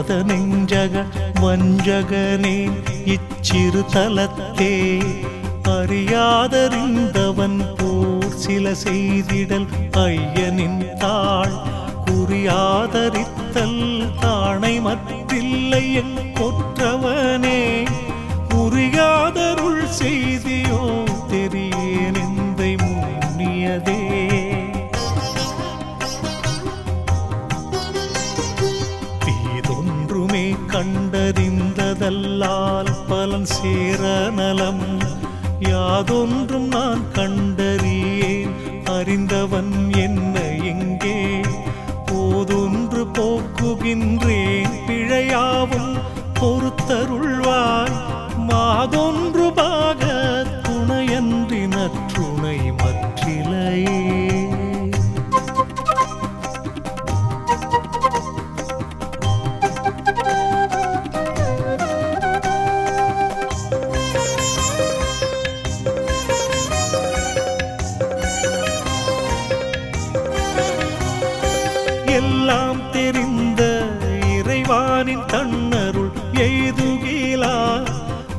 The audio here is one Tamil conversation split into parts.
பாத நெஞ்சக வஞ்சகனே இச்சிறு தலத்தே. அறியாதறிந்தவன் போர் சில செய்திடல் ஐயனின் தாள். குறியாதரித்தல் தாணை மத்தில்லை என் கொற்றவனே. உரியாதருள் செய்தியோ கண்டறிந்ததல்லால் பலன் சேர நலம். யாதொன்றும் நான் கண்டறியேன். அறிந்தவன் என்ன எங்கே போதொன்று போக்குகின்றேன். பிழையாவும் பொறுத்தருள்வாய். மாதொன்று பாக இறைவானின் கண்ணருள் எய்துகிலா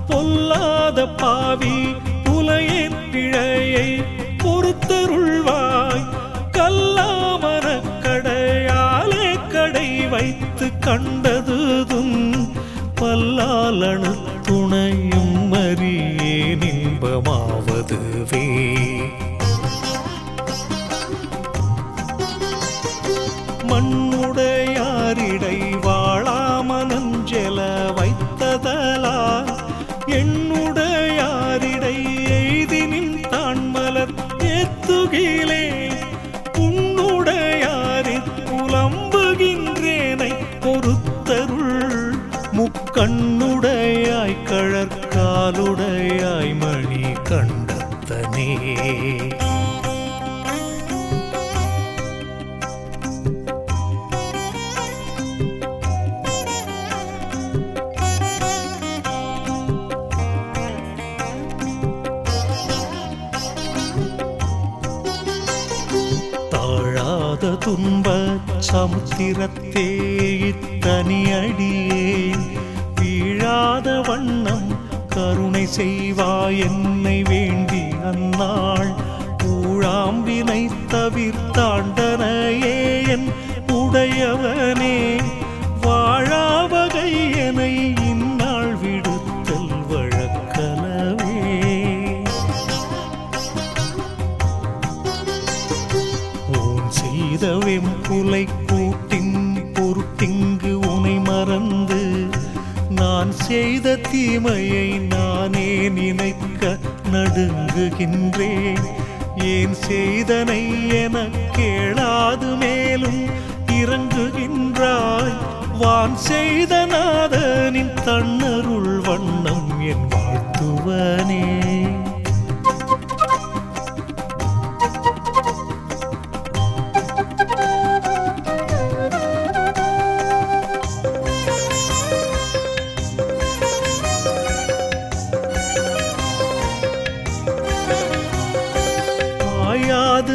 பொல்லாத பாவி புலையின் பிழையை பொறுத்தருள்வாய். கல்லாமர கடையாலே கடை வைத்து கண்டதுதும் பல்லாலணு துணையும் அறியே நின்பமாவதுவே மலருள் முக்கண்ணுடையாய் கழற்காலுடையாய் மணி கண்டத்தனே. துன்ப சமுத்திரத்தே தனியடியே வீழாத வண்ணம் கருணை செய்வாய் என்னை வேண்டி அந்நாள். ஊழாம்பினை தவிர்த்தாண்டனையே என் உடையவனே. வாழாவகை என நான் செய்த தீமையை நானே நினைக்க நடுங்குகின்றேன். ஏன் செய்தனை என கேளாது மேலும் இறங்குகின்றாய். வான் செய்த நாதனின் தன்னருள் வண்ணம் என் வாழ்த்துவனே.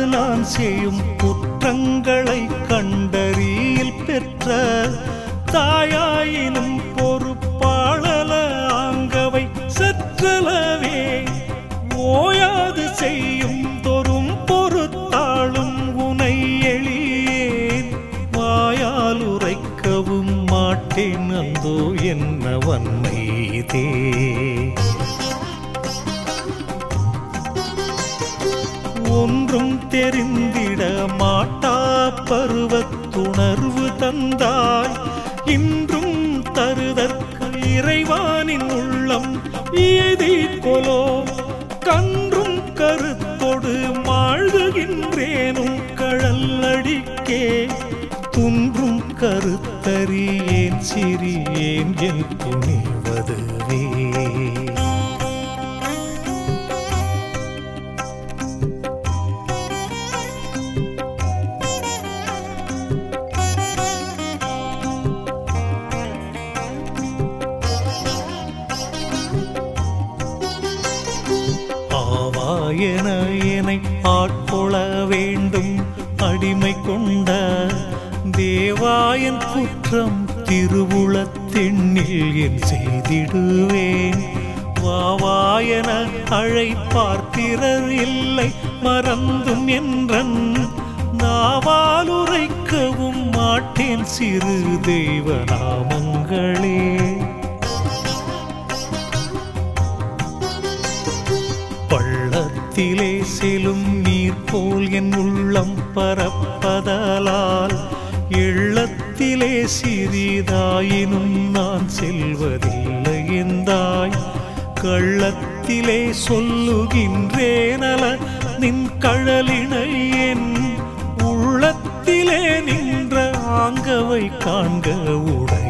நான் செய்யும் குற்றங்களை கண்டறியில் பெற்ற தாயாயினும் பொறுப்பாளல ஆங்கவை சற்றளவே ஓயாது செய்யும் தொறும் பொறுத்தாளும் உனை எளியேன். வாயால் உரைக்கவும் மாட்டேன் அந்தோ என்ன வன்மை ஒன்றும் தெரிந்திட மாட்டா பருவத்துணர்வு தந்தாய். இன்றும் தருதற்கு இறைவானின் உள்ளம் ஏதி கொலோ. கன்றும் கருத்தொடு மாழ்கின்றேனும் கழல்லடிக்கே துன்றும் கருத்தறியேன் சிறியேன் என் துணிவதுவே ஆட்கொள வேண்டும் அடிமை கொண்ட தேவாயன் குற்றம் திருவுளத்தெண்ணில் என் செய்திடுவேன். வாவாயன அழைப்பார் பிறர் இல்லை மறந்தும் என்றன். நாவாலுரைக்கவும் மாட்டேன் சிறு தெய்வ நாமங்களே. பள்ளத்திலே செலும் நீர் போல் என் உள்ளம் பரப்பதலால் எள்ளத்திலே சிறிதாயினும் நான் செல்வதில்லை என்றாய். கள்ளத்திலே சொல்லுகின்றேனல நின் கழலினை என் உள்ளத்திலே நின்ற ஆங்கவை காண்க உடை